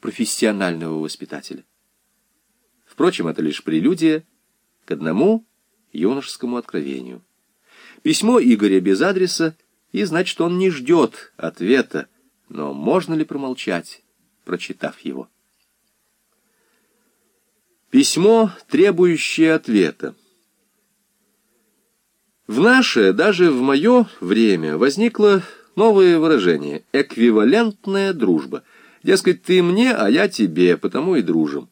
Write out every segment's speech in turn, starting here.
профессионального воспитателя. Впрочем, это лишь прелюдия к одному юношескому откровению. Письмо Игоря без адреса, и значит, он не ждет ответа, но можно ли промолчать, прочитав его? Письмо, требующее ответа. В наше, даже в мое время, возникло новое выражение — эквивалентная дружба. Дескать, ты мне, а я тебе, потому и дружим.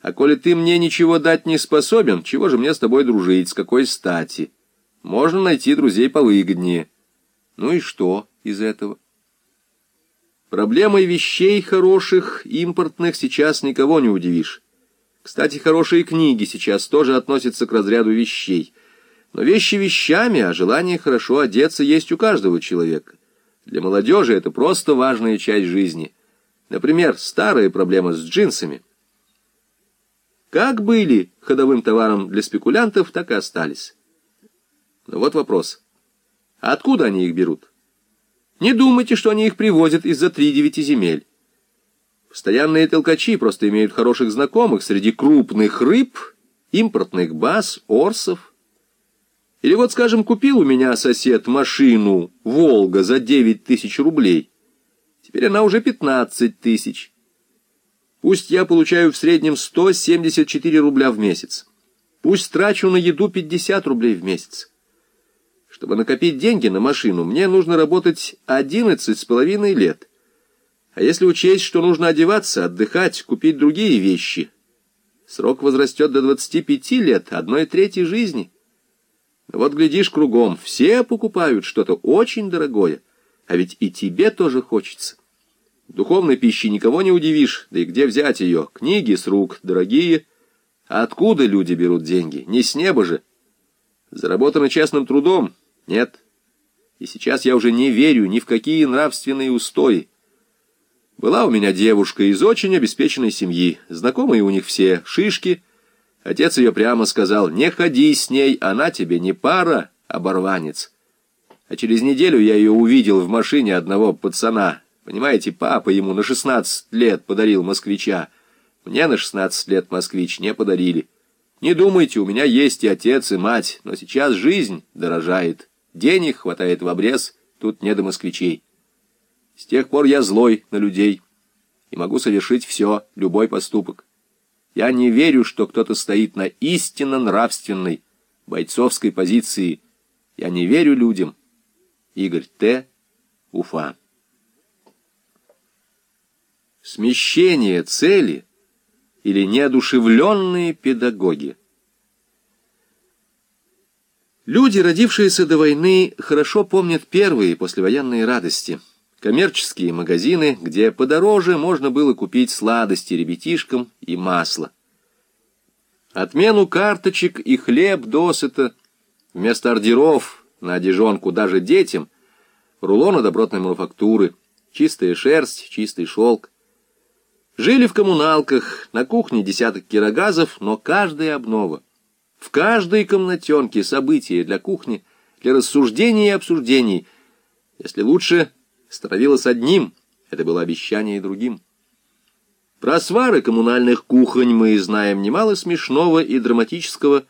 А коли ты мне ничего дать не способен, чего же мне с тобой дружить, с какой стати? Можно найти друзей повыгоднее. Ну и что из этого? Проблемой вещей хороших, импортных, сейчас никого не удивишь. Кстати, хорошие книги сейчас тоже относятся к разряду вещей. Но вещи вещами, а желание хорошо одеться есть у каждого человека. Для молодежи это просто важная часть жизни. Например, старая проблема с джинсами. Как были ходовым товаром для спекулянтов, так и остались. Но вот вопрос. Откуда они их берут? Не думайте, что они их привозят из-за три девяти земель. Постоянные толкачи просто имеют хороших знакомых среди крупных рыб, импортных баз, орсов. Или вот, скажем, купил у меня сосед машину «Волга» за 9 тысяч рублей. Теперь она уже 15 тысяч. Пусть я получаю в среднем 174 рубля в месяц. Пусть трачу на еду 50 рублей в месяц. Чтобы накопить деньги на машину, мне нужно работать 11 с половиной лет. А если учесть, что нужно одеваться, отдыхать, купить другие вещи, срок возрастет до 25 лет, одной трети жизни. Вот глядишь кругом, все покупают что-то очень дорогое, а ведь и тебе тоже хочется. Духовной пищи никого не удивишь, да и где взять ее? Книги с рук, дорогие. А откуда люди берут деньги? Не с неба же. Заработано честным трудом? Нет. И сейчас я уже не верю ни в какие нравственные устои. Была у меня девушка из очень обеспеченной семьи. Знакомые у них все шишки. Отец ее прямо сказал, не ходи с ней, она тебе не пара, оборванец. А через неделю я ее увидел в машине одного пацана. Понимаете, папа ему на 16 лет подарил москвича. Мне на 16 лет москвич не подарили. Не думайте, у меня есть и отец, и мать, но сейчас жизнь дорожает. Денег хватает в обрез, тут не до москвичей. С тех пор я злой на людей и могу совершить все, любой поступок. Я не верю, что кто-то стоит на истинно нравственной, бойцовской позиции. Я не верю людям. Игорь Т. Уфа. Смещение цели или неодушевленные педагоги. Люди, родившиеся до войны, хорошо помнят первые послевоенные радости – коммерческие магазины, где подороже можно было купить сладости ребятишкам и масло. Отмену карточек и хлеб досыта, вместо ордеров на одежонку даже детям, рулоны добротной мануфактуры, чистая шерсть, чистый шелк. Жили в коммуналках, на кухне десяток кирогазов, но каждая обнова. В каждой комнатенке события для кухни, для рассуждений и обсуждений. Если лучше становилось одним, это было обещание и другим. Про свары коммунальных кухонь мы знаем немало смешного и драматического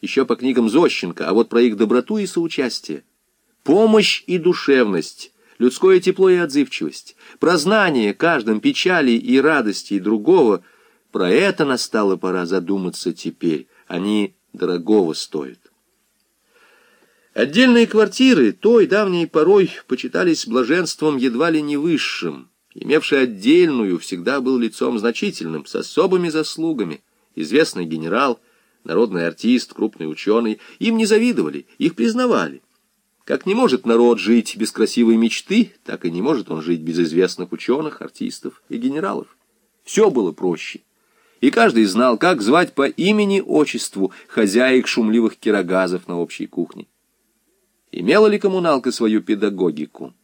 еще по книгам Зощенко, а вот про их доброту и соучастие, помощь и душевность, людское тепло и отзывчивость, про знание каждым печали и радости другого, про это настала пора задуматься теперь, они дорогого стоят. Отдельные квартиры той давней порой почитались блаженством едва ли не высшим. Имевший отдельную всегда был лицом значительным, с особыми заслугами. Известный генерал, народный артист, крупный ученый. Им не завидовали, их признавали. Как не может народ жить без красивой мечты, так и не может он жить без известных ученых, артистов и генералов. Все было проще. И каждый знал, как звать по имени-отчеству хозяек шумливых кирогазов на общей кухне. Имела ли коммуналка свою педагогику?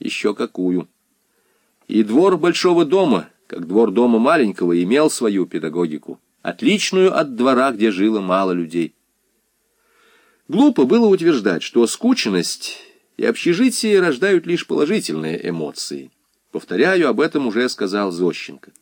Еще какую. И двор большого дома, как двор дома маленького, имел свою педагогику, отличную от двора, где жило мало людей. Глупо было утверждать, что скученность и общежитие рождают лишь положительные эмоции. Повторяю, об этом уже сказал Зощенко.